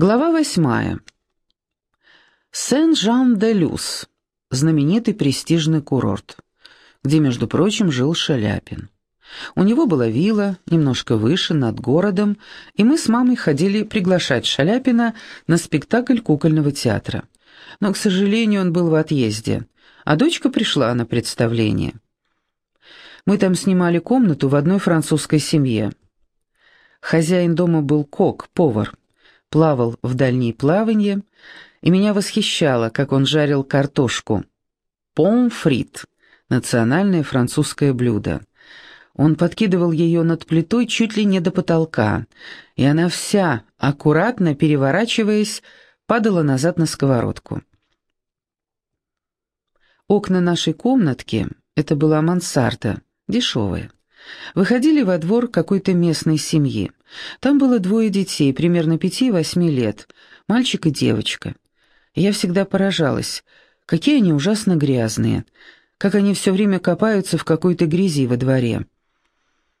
Глава восьмая. Сен-Жан-де-Люс, знаменитый престижный курорт, где, между прочим, жил Шаляпин. У него была вилла, немножко выше, над городом, и мы с мамой ходили приглашать Шаляпина на спектакль кукольного театра. Но, к сожалению, он был в отъезде, а дочка пришла на представление. Мы там снимали комнату в одной французской семье. Хозяин дома был кок, повар плавал в дальние плавания, и меня восхищало, как он жарил картошку. Помфрит — национальное французское блюдо. Он подкидывал ее над плитой чуть ли не до потолка, и она вся, аккуратно переворачиваясь, падала назад на сковородку. Окна нашей комнатки — это была мансарда, дешевая выходили во двор какой-то местной семьи. Там было двое детей, примерно пяти-восьми лет, мальчик и девочка. я всегда поражалась, какие они ужасно грязные, как они все время копаются в какой-то грязи во дворе.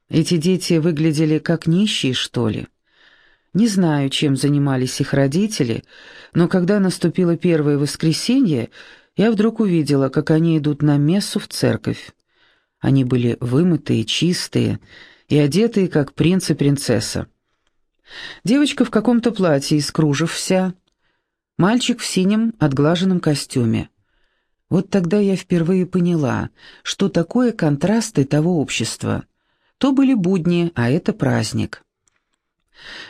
Эти дети выглядели как нищие, что ли. Не знаю, чем занимались их родители, но когда наступило первое воскресенье, я вдруг увидела, как они идут на мессу в церковь. Они были вымытые, чистые и одетые, как принц и принцесса. Девочка в каком-то платье из кружев вся, мальчик в синем отглаженном костюме. Вот тогда я впервые поняла, что такое контрасты того общества. То были будни, а это праздник.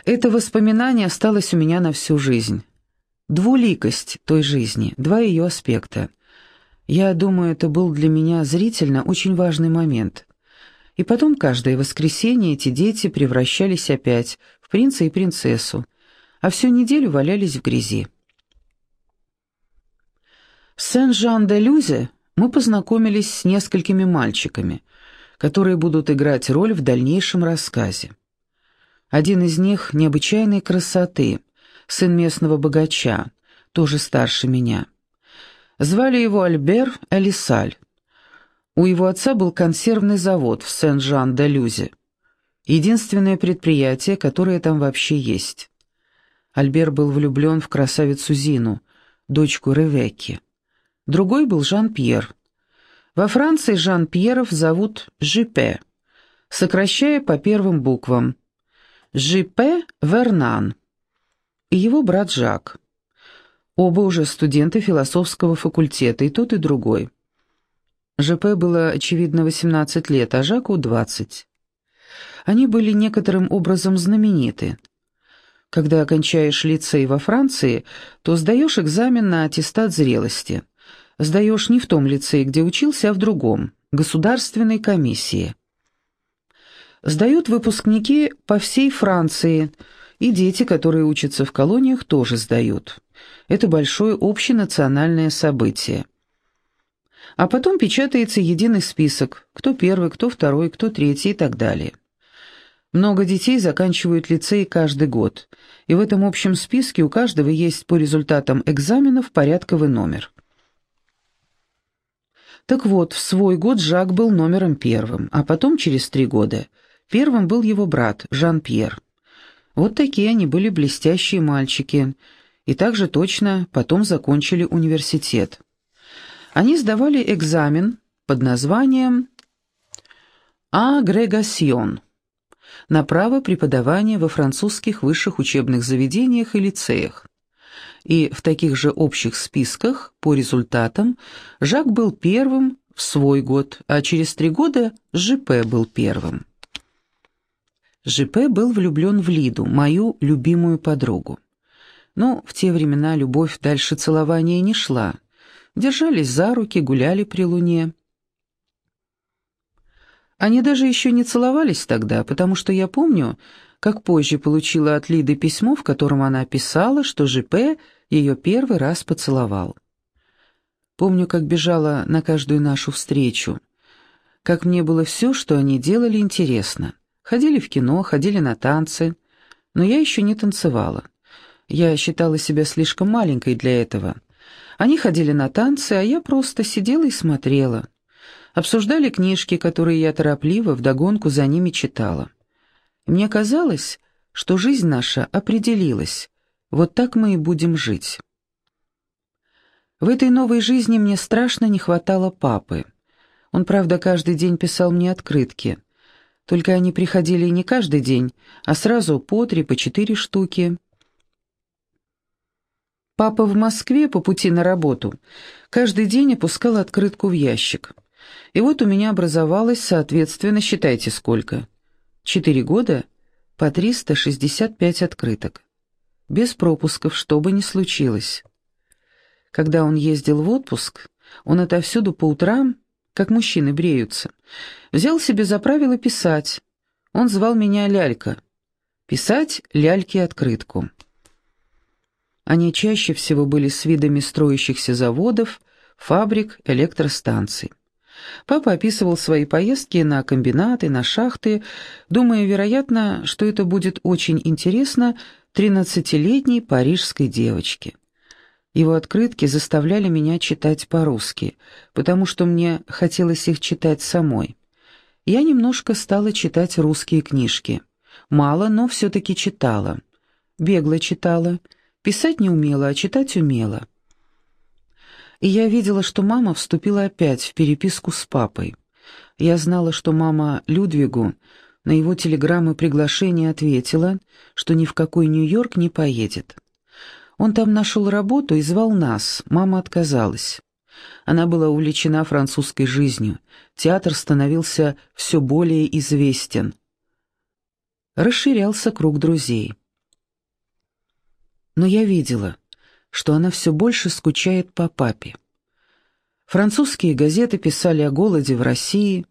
Это воспоминание осталось у меня на всю жизнь. Двуликость той жизни, два ее аспекта. Я думаю, это был для меня зрительно очень важный момент. И потом каждое воскресенье эти дети превращались опять в принца и принцессу, а всю неделю валялись в грязи. В Сен-Жан-де-Люзе мы познакомились с несколькими мальчиками, которые будут играть роль в дальнейшем рассказе. Один из них необычайной красоты, сын местного богача, тоже старше меня. Звали его Альбер Элисаль. У его отца был консервный завод в Сен-Жан-де-Люзе. Единственное предприятие, которое там вообще есть. Альбер был влюблен в красавицу Зину, дочку Ревекки. Другой был Жан-Пьер. Во Франции Жан-Пьеров зовут Жипе, сокращая по первым буквам. Жипе Вернан. И его брат Жак. Оба уже студенты философского факультета, и тот, и другой. ЖП было, очевидно, 18 лет, а Жаку 20. Они были некоторым образом знамениты. Когда окончаешь лицей во Франции, то сдаешь экзамен на аттестат зрелости. Сдаешь не в том лицее, где учился, а в другом, государственной комиссии. Сдают выпускники по всей Франции, и дети, которые учатся в колониях, тоже сдают. Это большое общенациональное событие. А потом печатается единый список, кто первый, кто второй, кто третий и так далее. Много детей заканчивают лицей каждый год, и в этом общем списке у каждого есть по результатам экзаменов порядковый номер. Так вот, в свой год Жак был номером первым, а потом, через три года, первым был его брат, Жан-Пьер. Вот такие они были блестящие мальчики – и также точно потом закончили университет. Они сдавали экзамен под названием «Агрегасьон» на право преподавания во французских высших учебных заведениях и лицеях. И в таких же общих списках, по результатам, Жак был первым в свой год, а через три года ЖП был первым. ЖП был влюблен в Лиду, мою любимую подругу. Но в те времена любовь дальше целования не шла. Держались за руки, гуляли при луне. Они даже еще не целовались тогда, потому что я помню, как позже получила от Лиды письмо, в котором она писала, что ЖП ее первый раз поцеловал. Помню, как бежала на каждую нашу встречу, как мне было все, что они делали, интересно. Ходили в кино, ходили на танцы, но я еще не танцевала. Я считала себя слишком маленькой для этого. Они ходили на танцы, а я просто сидела и смотрела. Обсуждали книжки, которые я торопливо вдогонку за ними читала. мне казалось, что жизнь наша определилась, Вот так мы и будем жить. В этой новой жизни мне страшно не хватало папы. Он, правда, каждый день писал мне открытки. Только они приходили не каждый день, а сразу по три, по четыре штуки. Папа в Москве по пути на работу каждый день опускал открытку в ящик. И вот у меня образовалось, соответственно, считайте сколько. Четыре года по 365 открыток. Без пропусков, что бы ни случилось. Когда он ездил в отпуск, он отовсюду по утрам, как мужчины бреются, взял себе за правило писать. Он звал меня Лялька. Писать ляльке открытку. Они чаще всего были с видами строящихся заводов, фабрик, электростанций. Папа описывал свои поездки на комбинаты, на шахты, думая, вероятно, что это будет очень интересно тринадцатилетней парижской девочке. Его открытки заставляли меня читать по-русски, потому что мне хотелось их читать самой. Я немножко стала читать русские книжки. Мало, но все-таки читала. Бегло читала. Писать не умела, а читать умела и я видела, что мама вступила опять в переписку с папой. Я знала, что мама Людвигу на его телеграммы приглашение ответила, что ни в какой Нью-Йорк не поедет. Он там нашел работу и звал нас, мама отказалась. Она была увлечена французской жизнью, театр становился все более известен. Расширялся круг друзей. Но я видела, что она все больше скучает по папе. Французские газеты писали о голоде в России,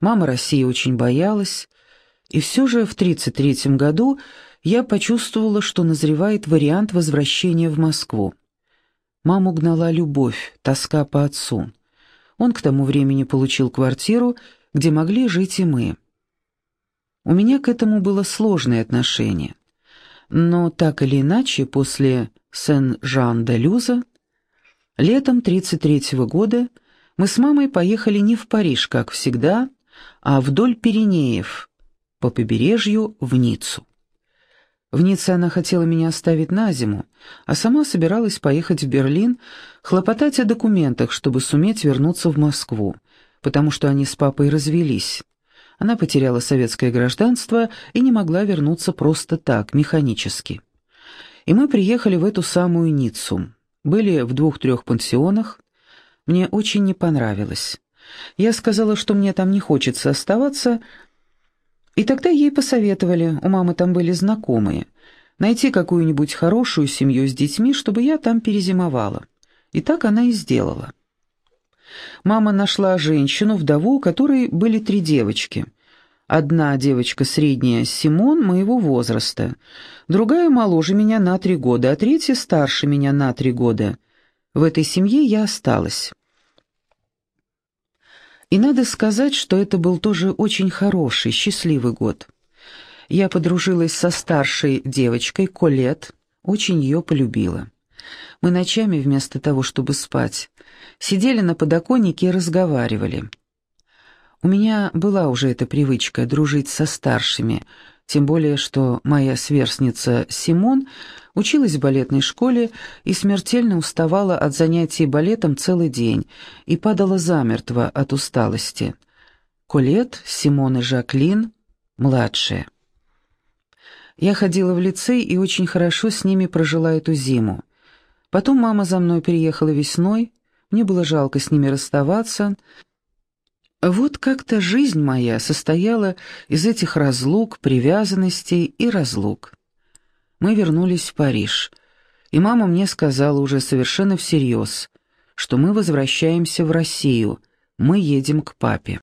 мама России очень боялась, и все же в 1933 году я почувствовала, что назревает вариант возвращения в Москву. Маму гнала любовь, тоска по отцу. Он к тому времени получил квартиру, где могли жить и мы. У меня к этому было сложное отношение. Но так или иначе, после Сен-Жан-де-Люза, летом 33-го года мы с мамой поехали не в Париж, как всегда, а вдоль Пиренеев, по побережью в Ниццу. В Ницце она хотела меня оставить на зиму, а сама собиралась поехать в Берлин, хлопотать о документах, чтобы суметь вернуться в Москву, потому что они с папой развелись. Она потеряла советское гражданство и не могла вернуться просто так, механически и мы приехали в эту самую Ниццу. Были в двух-трех пансионах. Мне очень не понравилось. Я сказала, что мне там не хочется оставаться, и тогда ей посоветовали, у мамы там были знакомые, найти какую-нибудь хорошую семью с детьми, чтобы я там перезимовала. И так она и сделала. Мама нашла женщину, вдову, у которой были три девочки — Одна девочка средняя, Симон, моего возраста, другая моложе меня на три года, а третья старше меня на три года. В этой семье я осталась. И надо сказать, что это был тоже очень хороший, счастливый год. Я подружилась со старшей девочкой, Колет, очень ее полюбила. Мы ночами вместо того, чтобы спать, сидели на подоконнике и разговаривали. У меня была уже эта привычка дружить со старшими, тем более что моя сверстница Симон училась в балетной школе и смертельно уставала от занятий балетом целый день и падала замертво от усталости. Колет, Симон и Жаклин — младшие. Я ходила в лицей и очень хорошо с ними прожила эту зиму. Потом мама за мной приехала весной, мне было жалко с ними расставаться — вот как-то жизнь моя состояла из этих разлук, привязанностей и разлук. Мы вернулись в Париж, и мама мне сказала уже совершенно всерьез, что мы возвращаемся в Россию, мы едем к папе.